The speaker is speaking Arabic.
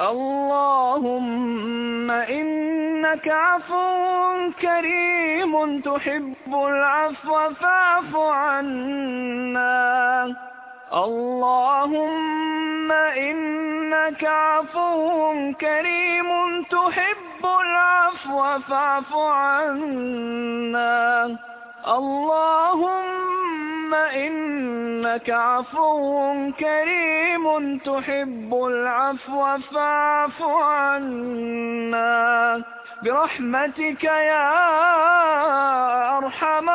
اللهم إنك عفو كريم تحب العفو فاعف عنا. اللهم إنك عفو كريم تحب العفو فاعف عنا. اللهم إنك عفو كريم تحب العفو فاعف عنا برحمتك يا أرحم